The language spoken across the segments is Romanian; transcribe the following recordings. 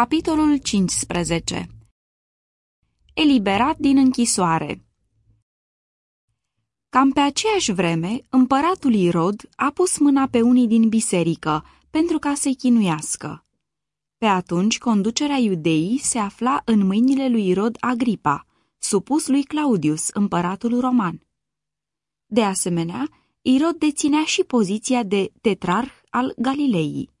Capitolul 15 Eliberat din închisoare Cam pe aceeași vreme, împăratul Irod a pus mâna pe unii din biserică pentru ca să-i chinuiască. Pe atunci, conducerea iudeii se afla în mâinile lui Irod Agripa, supus lui Claudius, împăratul roman. De asemenea, Irod deținea și poziția de tetrarh al Galileii.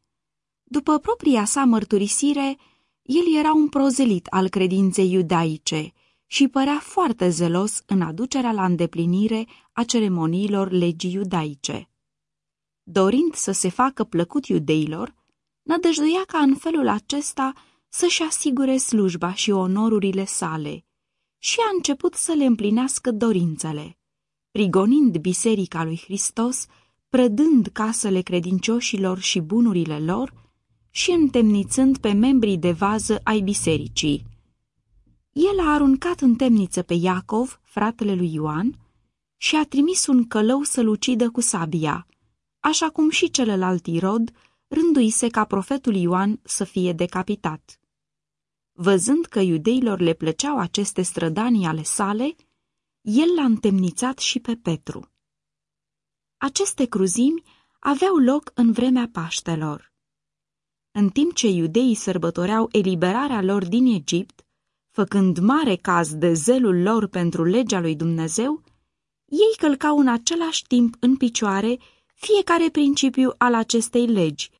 După propria sa mărturisire, el era un prozelit al credinței iudaice și părea foarte zelos în aducerea la îndeplinire a ceremoniilor legii iudaice. Dorind să se facă plăcut iudeilor, nădăjduia ca în felul acesta să-și asigure slujba și onorurile sale și a început să le împlinească dorințele, prigonind biserica lui Hristos, prădând casele credincioșilor și bunurile lor, și întemnițând pe membrii de vază ai bisericii. El a aruncat în temniță pe Iacov, fratele lui Ioan, și a trimis un călău să-l ucidă cu sabia, așa cum și celălalt Irod rânduise ca profetul Ioan să fie decapitat. Văzând că iudeilor le plăceau aceste strădanii ale sale, el l-a întemnițat și pe Petru. Aceste cruzimi aveau loc în vremea Paștelor. În timp ce iudeii sărbătoreau eliberarea lor din Egipt, făcând mare caz de zelul lor pentru legea lui Dumnezeu, ei călcau în același timp în picioare fiecare principiu al acestei legi,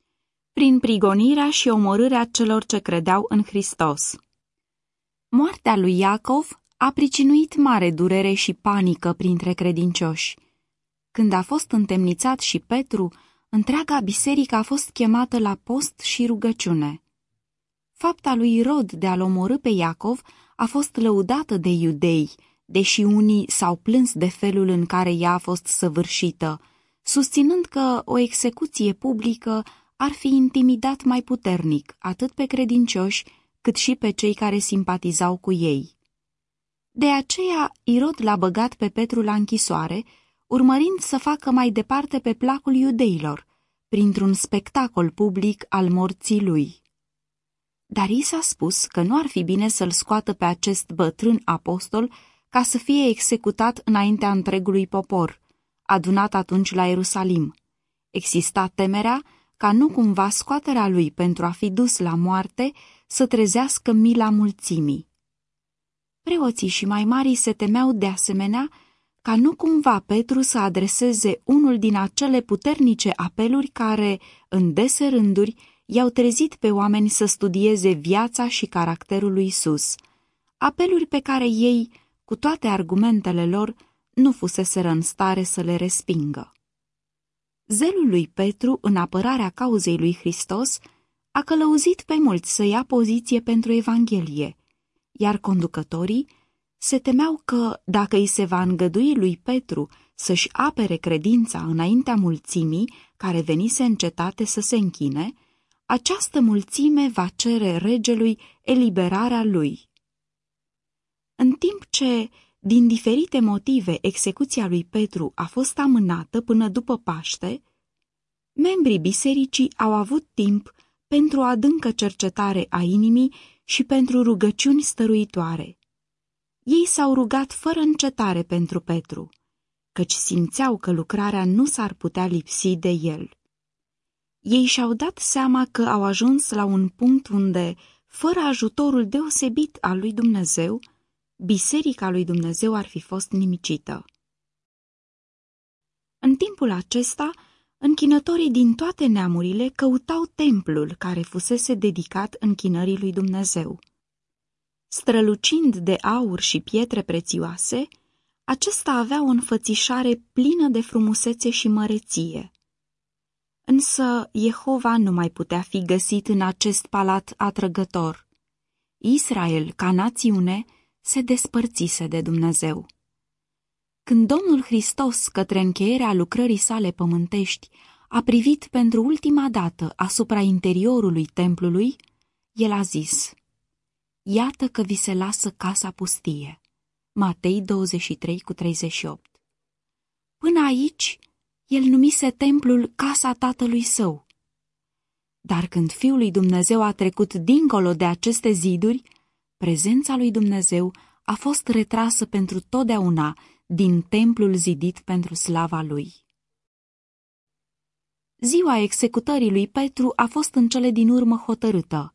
prin prigonirea și omorârea celor ce credeau în Hristos. Moartea lui Iacov a pricinuit mare durere și panică printre credincioși. Când a fost întemnițat și Petru, întreaga biserică a fost chemată la post și rugăciune. Fapta lui Rod de a-l omorâ pe Iacov a fost lăudată de iudei, deși unii s-au plâns de felul în care ea a fost săvârșită, susținând că o execuție publică ar fi intimidat mai puternic atât pe credincioși cât și pe cei care simpatizau cu ei. De aceea, Irod l-a băgat pe Petru la închisoare urmărind să facă mai departe pe placul iudeilor, printr-un spectacol public al morții lui. Dar i s-a spus că nu ar fi bine să-l scoată pe acest bătrân apostol ca să fie executat înaintea întregului popor, adunat atunci la Ierusalim. Exista temerea ca nu cumva scoaterea lui pentru a fi dus la moarte să trezească mila mulțimii. Preoții și mai mari se temeau de asemenea ca nu cumva Petru să adreseze unul din acele puternice apeluri care, în dese rânduri, i-au trezit pe oameni să studieze viața și caracterul lui Isus, apeluri pe care ei, cu toate argumentele lor, nu fuseseră în stare să le respingă. Zelul lui Petru în apărarea cauzei lui Hristos a călăuzit pe mulți să ia poziție pentru Evanghelie, iar conducătorii se temeau că, dacă îi se va îngădui lui Petru să-și apere credința înaintea mulțimii care venise în cetate să se închine, această mulțime va cere regelui eliberarea lui. În timp ce, din diferite motive, execuția lui Petru a fost amânată până după Paște, membrii bisericii au avut timp pentru o adâncă cercetare a inimii și pentru rugăciuni stăruitoare. Ei s-au rugat fără încetare pentru Petru, căci simțeau că lucrarea nu s-ar putea lipsi de el. Ei și-au dat seama că au ajuns la un punct unde, fără ajutorul deosebit al lui Dumnezeu, biserica lui Dumnezeu ar fi fost nimicită. În timpul acesta, închinătorii din toate neamurile căutau templul care fusese dedicat închinării lui Dumnezeu. Strălucind de aur și pietre prețioase, acesta avea o înfățișare plină de frumusețe și măreție. Însă Jehova nu mai putea fi găsit în acest palat atrăgător. Israel, ca națiune, se despărțise de Dumnezeu. Când Domnul Hristos, către încheierea lucrării sale pământești, a privit pentru ultima dată asupra interiorului templului, el a zis, Iată că vi se lasă casa pustie. Matei 23 cu 38 Până aici, el numise templul casa tatălui său. Dar când Fiul lui Dumnezeu a trecut dincolo de aceste ziduri, prezența lui Dumnezeu a fost retrasă pentru totdeauna din templul zidit pentru slava lui. Ziua executării lui Petru a fost în cele din urmă hotărâtă,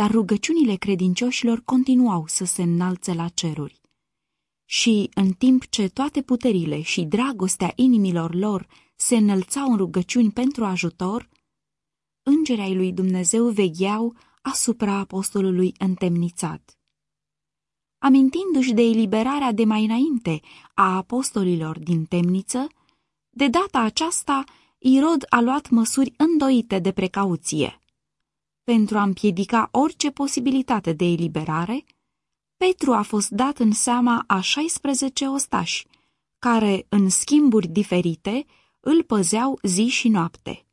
dar rugăciunile credincioșilor continuau să se înalțe la ceruri. Și în timp ce toate puterile și dragostea inimilor lor se înălțau în rugăciuni pentru ajutor, îngerii ai lui Dumnezeu vegheau asupra apostolului întemnițat. Amintindu-și de eliberarea de mai înainte a apostolilor din temniță, de data aceasta Irod a luat măsuri îndoite de precauție. Pentru a împiedica orice posibilitate de eliberare, Petru a fost dat în seama a 16 ostași, care, în schimburi diferite, îl păzeau zi și noapte.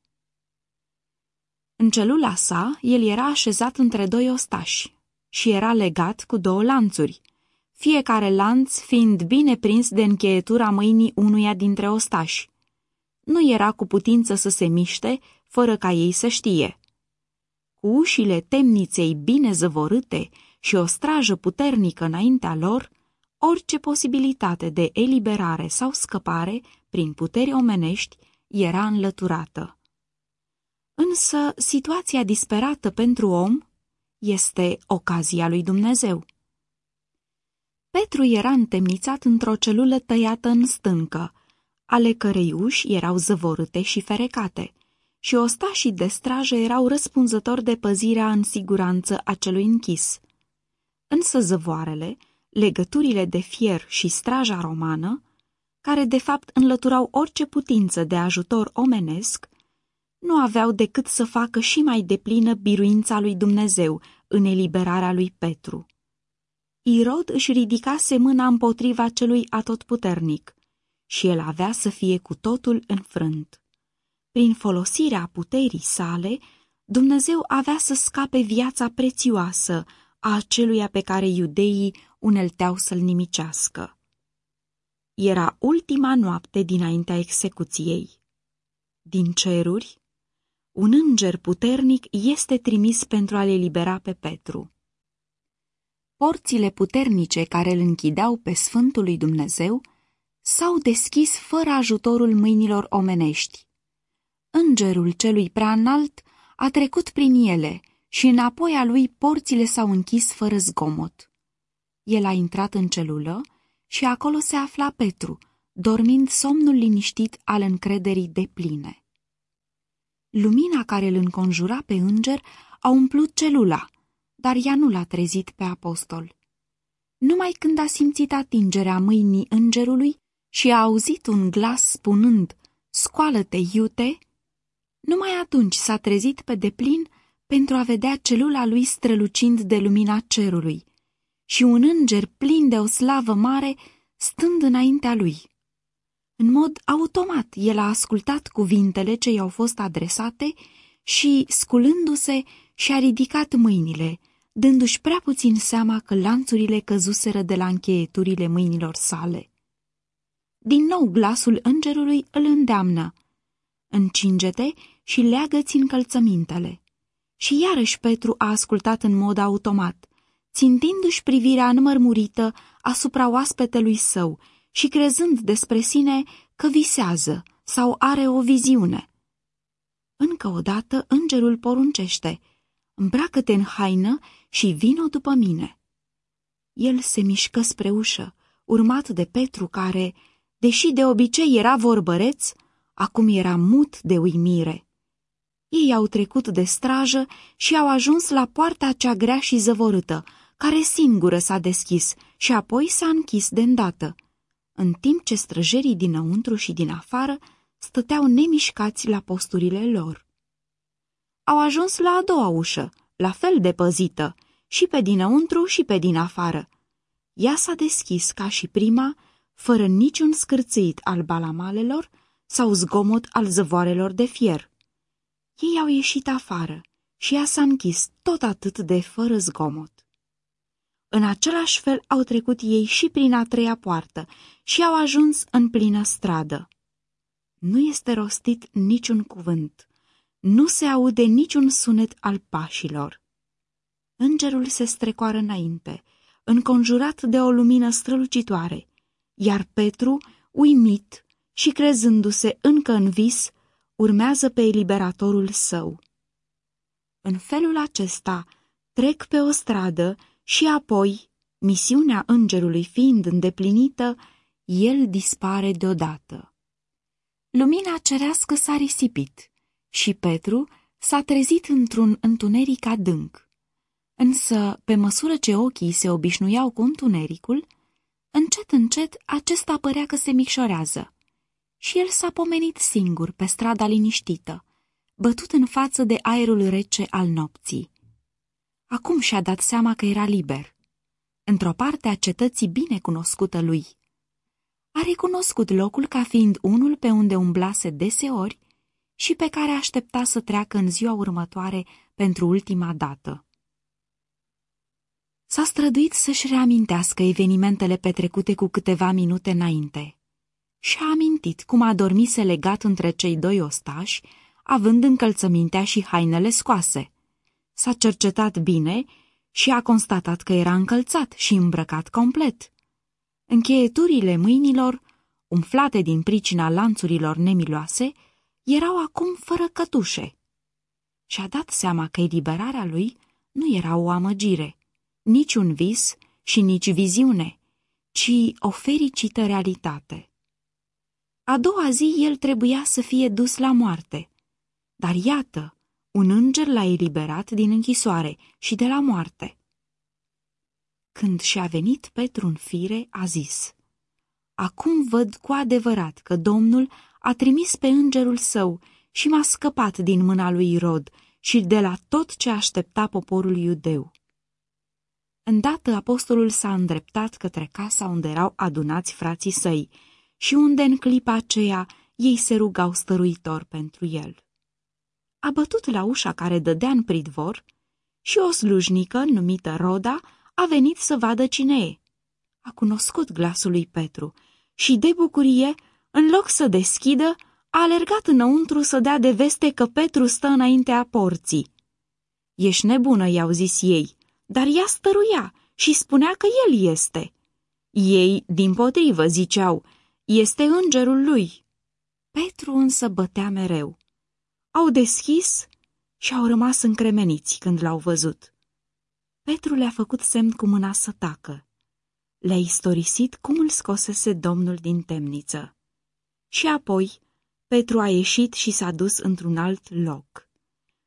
În celula sa, el era așezat între doi ostași și era legat cu două lanțuri, fiecare lanț fiind bine prins de încheietura mâinii unuia dintre ostași. Nu era cu putință să se miște, fără ca ei să știe. Cu ușile temniței bine zăvorâte și o strajă puternică înaintea lor, orice posibilitate de eliberare sau scăpare prin puteri omenești era înlăturată. Însă situația disperată pentru om este ocazia lui Dumnezeu. Petru era întemnițat într-o celulă tăiată în stâncă, ale cărei uși erau zăvorâte și ferecate, și ostașii de strajă erau răspunzători de păzirea în siguranță a celui închis. Însă zăvoarele, legăturile de fier și straja romană, care de fapt înlăturau orice putință de ajutor omenesc, nu aveau decât să facă și mai deplină biruința lui Dumnezeu în eliberarea lui Petru. Irod își ridicase mâna împotriva celui atotputernic și el avea să fie cu totul înfrânt. Prin folosirea puterii sale, Dumnezeu avea să scape viața prețioasă a aceluia pe care iudeii unelteau să-l nimicească. Era ultima noapte dinaintea execuției. Din ceruri, un înger puternic este trimis pentru a-l elibera pe Petru. Porțile puternice care îl închideau pe Sfântul lui Dumnezeu s-au deschis fără ajutorul mâinilor omenești. Îngerul celui prea înalt a trecut prin ele și înapoi a lui porțile s-au închis fără zgomot. El a intrat în celulă și acolo se afla Petru, dormind somnul liniștit al încrederii de pline. Lumina care îl înconjura pe înger a umplut celula, dar ea nu l-a trezit pe apostol. Numai când a simțit atingerea mâinii îngerului și a auzit un glas spunând, Scoală-te, iute! Numai atunci s-a trezit pe deplin pentru a vedea celula lui strălucind de lumina cerului și un înger plin de o slavă mare stând înaintea lui. În mod automat, el a ascultat cuvintele ce i-au fost adresate și, sculându-se, și-a ridicat mâinile, dându-și prea puțin seama că lanțurile căzuseră de la încheieturile mâinilor sale. Din nou glasul îngerului îl îndeamnă. Încinge-te și leagă-ți încălțămintele. Și iarăși Petru a ascultat în mod automat, țintindu-și privirea înmărmurită asupra oaspetelui său și crezând despre sine că visează sau are o viziune. Încă o dată îngerul poruncește, îmbracă-te în haină și vino după mine. El se mișcă spre ușă, urmat de Petru care, deși de obicei era vorbăreț, acum era mut de uimire. Ei au trecut de strajă și au ajuns la poarta cea grea și zăvorâtă, care singură s-a deschis și apoi s-a închis de îndată, în timp ce străjerii dinăuntru și din afară stăteau nemișcați la posturile lor. Au ajuns la a doua ușă, la fel de păzită, și pe dinăuntru și pe din afară. Ea s-a deschis ca și prima, fără niciun scârțâit al balamalelor sau zgomot al zăvoarelor de fier. Ei au ieșit afară și ea s-a închis tot atât de fără zgomot. În același fel au trecut ei și prin a treia poartă și au ajuns în plină stradă. Nu este rostit niciun cuvânt, Nu se aude niciun sunet al pașilor. Îngerul se strecoară înainte, înconjurat de o lumină strălucitoare, iar Petru, uimit și crezându-se încă în vis, urmează pe eliberatorul său. În felul acesta trec pe o stradă și apoi, misiunea îngerului fiind îndeplinită, el dispare deodată. Lumina cerească s-a risipit și Petru s-a trezit într-un întuneric adânc. Însă, pe măsură ce ochii se obișnuiau cu întunericul, încet, încet, acesta părea că se micșorează. Și el s-a pomenit singur pe strada liniștită, bătut în față de aerul rece al nopții. Acum și-a dat seama că era liber, într-o parte a cetății bine cunoscută lui. A recunoscut locul ca fiind unul pe unde umblase deseori și pe care aștepta să treacă în ziua următoare pentru ultima dată. S-a străduit să-și reamintească evenimentele petrecute cu câteva minute înainte. Și-a amintit cum a dormise legat între cei doi ostași, având încălțămintea și hainele scoase. S-a cercetat bine și a constatat că era încălțat și îmbrăcat complet. Încheieturile mâinilor, umflate din pricina lanțurilor nemiloase, erau acum fără cătușe. Și-a dat seama că eliberarea lui nu era o amăgire, nici un vis și nici viziune, ci o fericită realitate. A doua zi el trebuia să fie dus la moarte, dar iată, un înger l-a eliberat din închisoare și de la moarte. Când și-a venit Petru în fire, a zis, Acum văd cu adevărat că Domnul a trimis pe îngerul său și m-a scăpat din mâna lui Irod și de la tot ce aștepta poporul iudeu. Îndată apostolul s-a îndreptat către casa unde erau adunați frații săi și unde în clipa aceea ei se rugau stăruitor pentru el. A bătut la ușa care dădea în pridvor și o slujnică numită Roda a venit să vadă cine e. A cunoscut glasul lui Petru și de bucurie, în loc să deschidă, a alergat înăuntru să dea de veste că Petru stă înaintea porții. Ești nebună, i-au zis ei, dar ea stăruia și spunea că el este. Ei, din potrivă, ziceau, este îngerul lui. Petru însă bătea mereu. Au deschis și au rămas încremeniți când l-au văzut. Petru le-a făcut semn cu mâna să tacă. Le-a istorisit cum îl scosese domnul din temniță. Și apoi, Petru a ieșit și s-a dus într-un alt loc.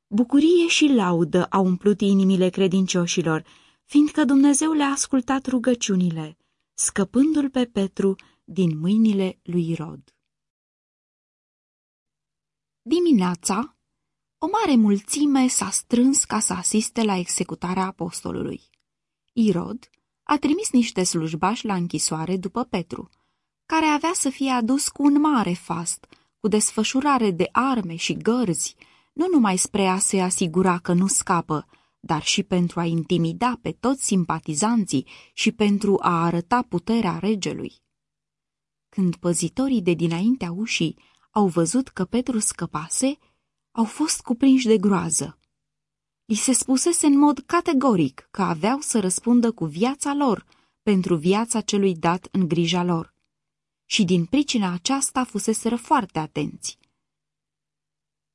Bucurie și laudă au umplut inimile credincioșilor, fiindcă Dumnezeu le-a ascultat rugăciunile, scăpându-l pe Petru din mâinile lui Rod. Dimineața, o mare mulțime s-a strâns ca să asiste la executarea apostolului. Irod a trimis niște slujbași la închisoare după Petru, care avea să fie adus cu un mare fast, cu desfășurare de arme și gărzi, nu numai spre a se asigura că nu scapă, dar și pentru a intimida pe toți simpatizanții și pentru a arăta puterea regelui. Când păzitorii de dinaintea ușii au văzut că Petru scăpase, au fost cuprinși de groază. Li se spusese în mod categoric că aveau să răspundă cu viața lor pentru viața celui dat în grija lor. Și din pricina aceasta fuseseră foarte atenți.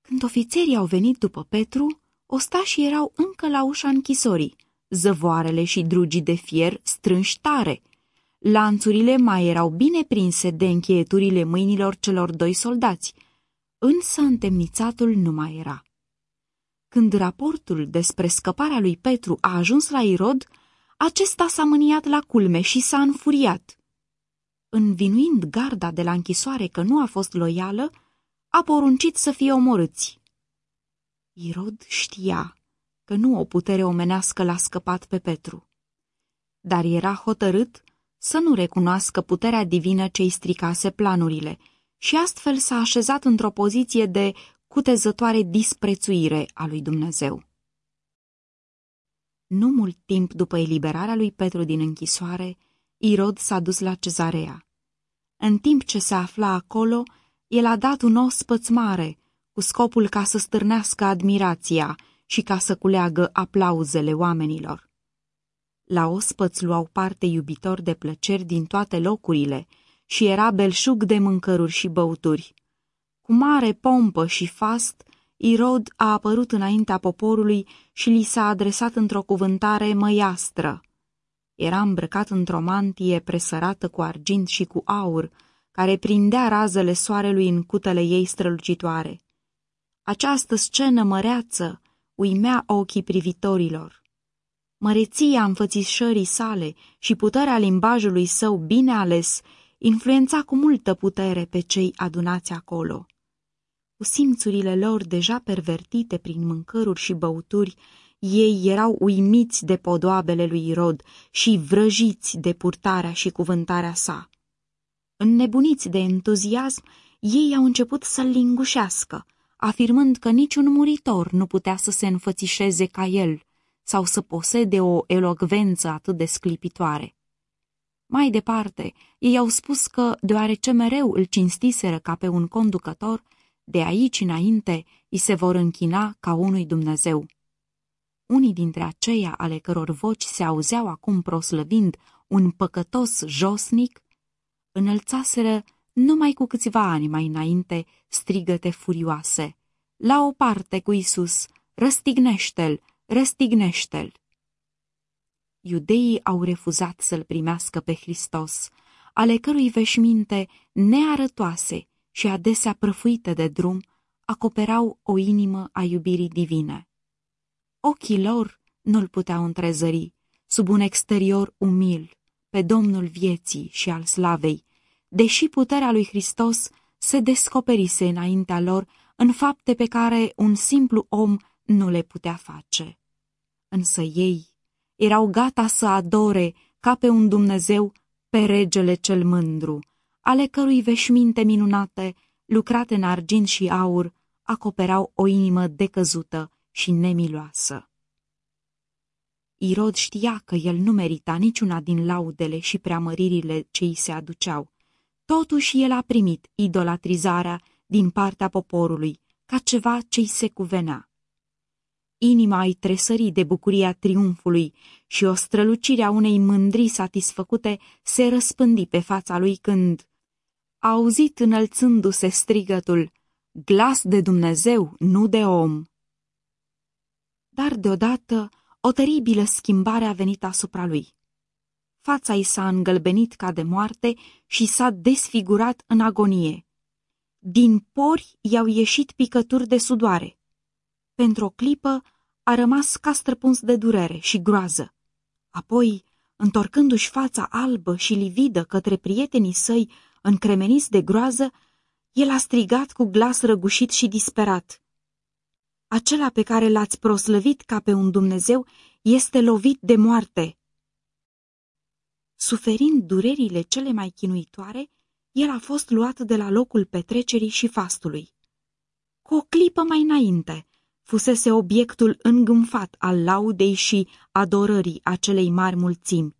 Când ofițerii au venit după Petru, ostașii erau încă la ușa închisorii, zăvoarele și drugii de fier strânși tare. Lanțurile mai erau bine prinse de încheieturile mâinilor celor doi soldați, însă întemnițatul nu mai era. Când raportul despre scăparea lui Petru a ajuns la Irod, acesta s-a mâniat la culme și s-a înfuriat. Învinuind garda de la închisoare că nu a fost loială, a poruncit să fie omorâți. Irod știa că nu o putere omenească l-a scăpat pe Petru, dar era hotărât să nu recunoască puterea divină ce-i stricase planurile și astfel s-a așezat într-o poziție de cutezătoare disprețuire a lui Dumnezeu. Nu mult timp după eliberarea lui Petru din închisoare, Irod s-a dus la cezarea. În timp ce se afla acolo, el a dat un ospăț mare, cu scopul ca să stârnească admirația și ca să culeagă aplauzele oamenilor. La ospăți luau parte iubitori de plăceri din toate locurile și era belșug de mâncăruri și băuturi. Cu mare pompă și fast, Irod a apărut înaintea poporului și li s-a adresat într-o cuvântare măiastră. Era îmbrăcat într-o mantie presărată cu argint și cu aur, care prindea razele soarelui în cutele ei strălucitoare. Această scenă măreață uimea ochii privitorilor. Măreția înfățișării sale și puterea limbajului său bine ales influența cu multă putere pe cei adunați acolo. Cu simțurile lor deja pervertite prin mâncăruri și băuturi, ei erau uimiți de podoabele lui Irod și vrăjiți de purtarea și cuvântarea sa. Înnebuniți de entuziasm, ei au început să-l lingușească, afirmând că niciun muritor nu putea să se înfățișeze ca el sau să posede o elogvență atât de sclipitoare. Mai departe, ei au spus că, deoarece mereu îl cinstiseră ca pe un conducător, de aici înainte îi se vor închina ca unui Dumnezeu. Unii dintre aceia ale căror voci se auzeau acum proslăvind un păcătos josnic, înălțaseră numai cu câțiva ani mai înainte strigăte furioase. La o parte cu Isus, răstignește-l, răstignește-l! Iudeii au refuzat să-l primească pe Hristos, ale cărui veșminte nearătoase și adesea prăfuite de drum acoperau o inimă a iubirii divine. Ochii lor nu-l puteau întrezări, sub un exterior umil, pe Domnul vieții și al slavei, deși puterea lui Hristos se descoperise înaintea lor în fapte pe care un simplu om nu le putea face. Însă ei erau gata să adore ca pe un Dumnezeu pe regele cel mândru, ale cărui veșminte minunate, lucrate în argint și aur, acoperau o inimă decăzută și nemiloasă. Irod știa că el nu merita niciuna din laudele și preamăririle ce îi se aduceau. Totuși el a primit idolatrizarea din partea poporului ca ceva ce îi se cuvenea. Inima îi tresări de bucuria triumfului și o strălucire a unei mândrii satisfăcute se răspândi pe fața lui când a auzit înălțându-se strigătul, glas de Dumnezeu, nu de om. Dar deodată o teribilă schimbare a venit asupra lui. Fața i s-a îngălbenit ca de moarte și s-a desfigurat în agonie. Din pori i-au ieșit picături de sudoare. Pentru o clipă a rămas ca străpuns de durere și groază. Apoi, întorcându-și fața albă și lividă către prietenii săi, încremeniți de groază, el a strigat cu glas răgușit și disperat. Acela pe care l-ați proslăvit ca pe un Dumnezeu este lovit de moarte. Suferind durerile cele mai chinuitoare, el a fost luat de la locul petrecerii și fastului. Cu o clipă mai înainte, fusese obiectul îngânfat al laudei și adorării acelei mari mulțimi.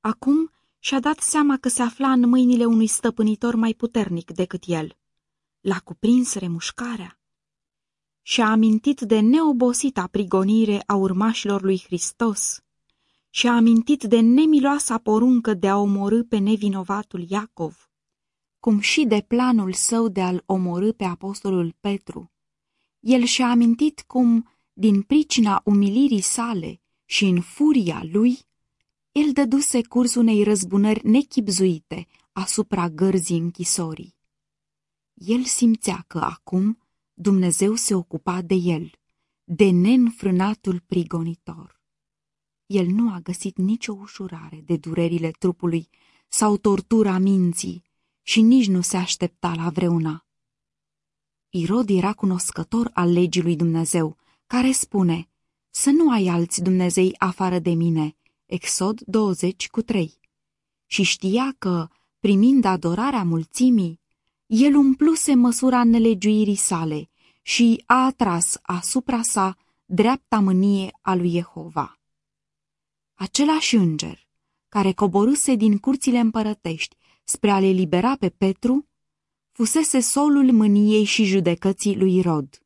Acum și-a dat seama că se afla în mâinile unui stăpânitor mai puternic decât el. L-a cuprins remușcarea și-a amintit de neobosita prigonire a urmașilor lui Hristos și-a amintit de nemiloasa poruncă de a omorâ pe nevinovatul Iacov, cum și de planul său de a-l omorâ pe apostolul Petru. El și-a amintit cum, din pricina umilirii sale și în furia lui, el dăduse curs unei răzbunări nechipzuite asupra gărzii închisorii. El simțea că acum Dumnezeu se ocupa de el, de neînfrânatul prigonitor. El nu a găsit nicio ușurare de durerile trupului sau tortura minții și nici nu se aștepta la vreuna. Irod era cunoscător al legii lui Dumnezeu, care spune, să nu ai alți Dumnezei afară de mine, Exod 20 cu 3. Și știa că, primind adorarea mulțimii, el umpluse măsura nelegiuirii sale și a atras asupra sa dreapta mânie a lui Jehova. Același înger, care coborâse din curțile împărătești spre a le libera pe Petru, fusese solul mâniei și judecății lui Rod.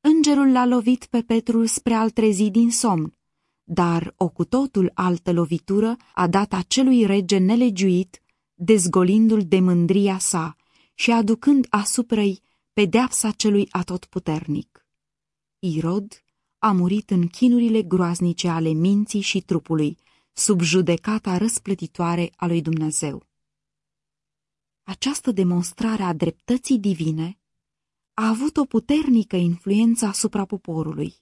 Îngerul l-a lovit pe Petru spre al trezi din somn, dar o cu totul altă lovitură a dat acelui rege nelegiuit, dezgolindu-l de mândria sa și aducând asupra-i pedeapsa celui atotputernic. Irod a murit în chinurile groaznice ale minții și trupului, sub judecata răsplătitoare a lui Dumnezeu. Această demonstrare a dreptății divine a avut o puternică influență asupra poporului.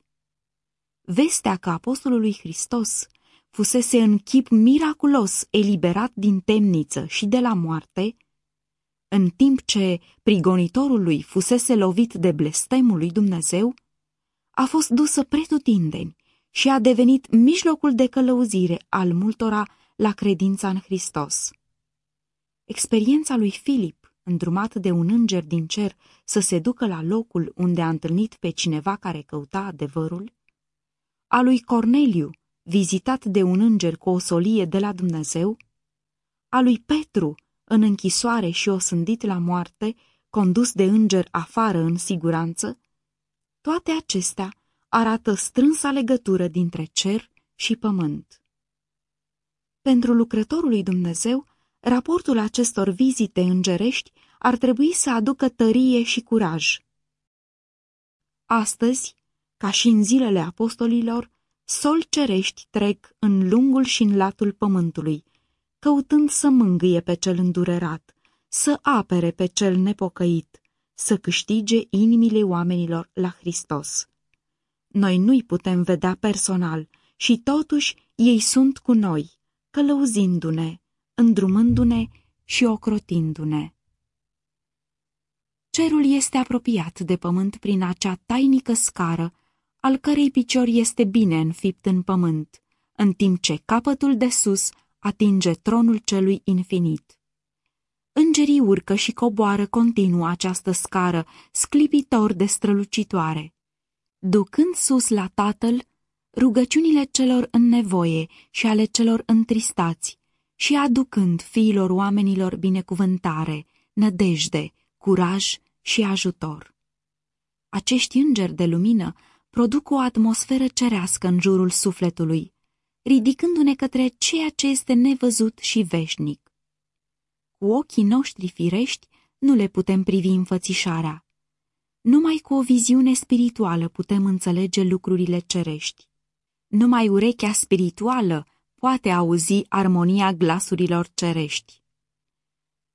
Vestea că apostolul lui Hristos fusese în chip miraculos eliberat din temniță și de la moarte, în timp ce prigonitorul lui fusese lovit de blestemul lui Dumnezeu, a fost dusă pretutindeni și a devenit mijlocul de călăuzire al multora la credința în Hristos. Experiența lui Filip, îndrumat de un înger din cer să se ducă la locul unde a întâlnit pe cineva care căuta adevărul, a lui Corneliu, vizitat de un înger cu o solie de la Dumnezeu, a lui Petru, în închisoare și osândit la moarte, condus de înger afară în siguranță, toate acestea arată strânsa legătură dintre cer și pământ. Pentru lucrătorul lui Dumnezeu, raportul acestor vizite îngerești ar trebui să aducă tărie și curaj. Astăzi, ca și în zilele apostolilor, sol cerești trec în lungul și în latul pământului, căutând să mângâie pe cel îndurerat, să apere pe cel nepocăit, să câștige inimile oamenilor la Hristos. Noi nu-i putem vedea personal și totuși ei sunt cu noi, călăuzindu-ne, îndrumându-ne și ocrotindu-ne. Cerul este apropiat de pământ prin acea tainică scară, al cărei picior este bine înfipt în pământ, în timp ce capătul de sus atinge tronul celui infinit. Îngerii urcă și coboară continuu această scară, sclipitor de strălucitoare. Ducând sus la Tatăl, rugăciunile celor în nevoie și ale celor întristați și aducând fiilor oamenilor binecuvântare, nădejde, curaj și ajutor. Acești îngeri de lumină produc o atmosferă cerească în jurul sufletului, ridicându-ne către ceea ce este nevăzut și veșnic. Cu ochii noștri firești nu le putem privi înfățișarea. Numai cu o viziune spirituală putem înțelege lucrurile cerești. Numai urechea spirituală poate auzi armonia glasurilor cerești.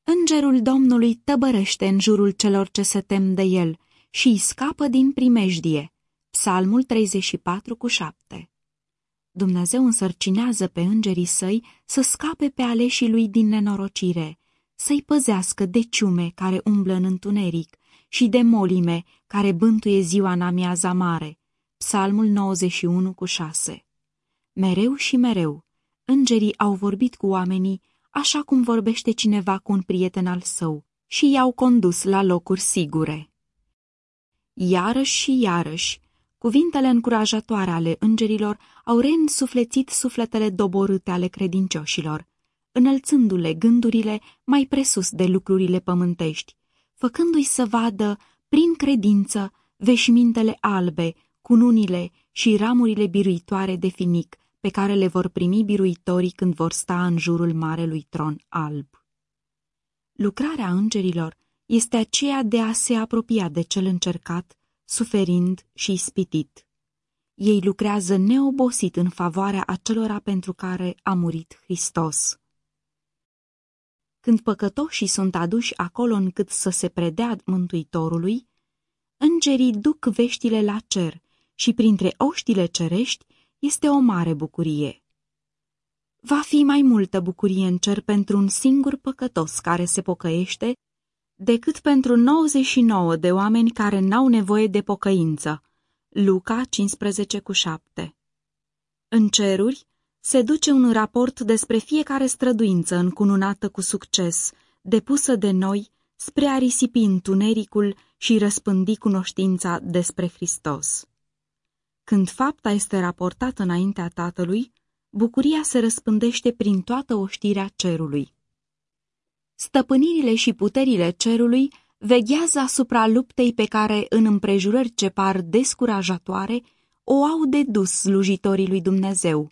Îngerul Domnului tăbărește în jurul celor ce se tem de el și îi scapă din primejdie. Psalmul 34 cu 7 Dumnezeu însărcinează pe îngerii săi să scape pe aleșii lui din nenorocire, să-i păzească de ciume care umblă în întuneric și de molime care bântuie ziua în amiaza mare. Psalmul 91 cu 6 Mereu și mereu, îngerii au vorbit cu oamenii așa cum vorbește cineva cu un prieten al său și i-au condus la locuri sigure. Iarăși și iarăși, cuvintele încurajatoare ale îngerilor au reînsuflețit sufletele doborâte ale credincioșilor, înălțându-le gândurile mai presus de lucrurile pământești, făcându-i să vadă, prin credință, veșmintele albe, cununile și ramurile biruitoare de finic, pe care le vor primi biruitorii când vor sta în jurul marelui tron alb. Lucrarea îngerilor este aceea de a se apropia de cel încercat, suferind și ispitit. Ei lucrează neobosit în favoarea acelora pentru care a murit Hristos. Când păcătoșii sunt aduși acolo încât să se predea Mântuitorului, îngerii duc veștile la cer și printre oștile cerești este o mare bucurie. Va fi mai multă bucurie în cer pentru un singur păcătos care se pocăiește decât pentru 99 de oameni care n-au nevoie de pocăință. Luca 15 cu 7 În ceruri se duce un raport despre fiecare străduință încununată cu succes, depusă de noi spre a risipi întunericul și răspândi cunoștința despre Hristos. Când fapta este raportată înaintea Tatălui, bucuria se răspândește prin toată oștirea cerului. Stăpânirile și puterile cerului veghează asupra luptei pe care, în împrejurări ce par descurajatoare, o au de dus slujitorii lui Dumnezeu.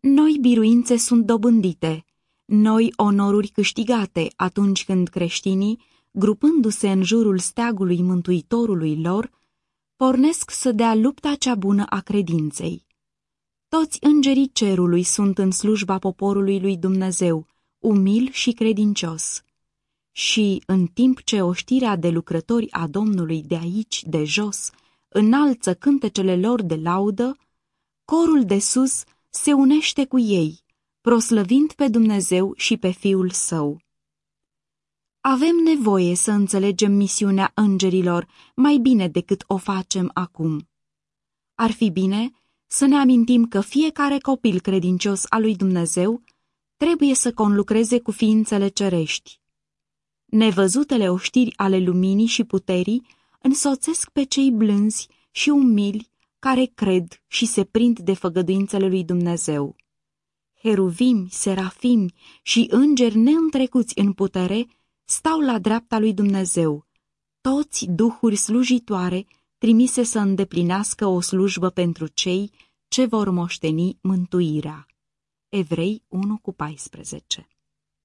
Noi biruințe sunt dobândite, noi onoruri câștigate atunci când creștinii, grupându-se în jurul steagului mântuitorului lor, pornesc să dea lupta cea bună a credinței. Toți îngerii cerului sunt în slujba poporului lui Dumnezeu, umil și credincios. Și, în timp ce oștirea de lucrători a Domnului de aici, de jos, înalță cântecele lor de laudă, corul de sus se unește cu ei, proslăvind pe Dumnezeu și pe Fiul Său. Avem nevoie să înțelegem misiunea îngerilor mai bine decât o facem acum. Ar fi bine să ne amintim că fiecare copil credincios al lui Dumnezeu trebuie să conlucreze cu ființele cerești. Nevăzutele oștiri ale luminii și puterii însoțesc pe cei blânzi și umili care cred și se prind de făgăduințele lui Dumnezeu. Heruvimi, serafimi și îngeri neîntrecuți în putere stau la dreapta lui Dumnezeu, toți duhuri slujitoare trimise să îndeplinească o slujbă pentru cei ce vor moșteni mântuirea. Evrei 1 cu 14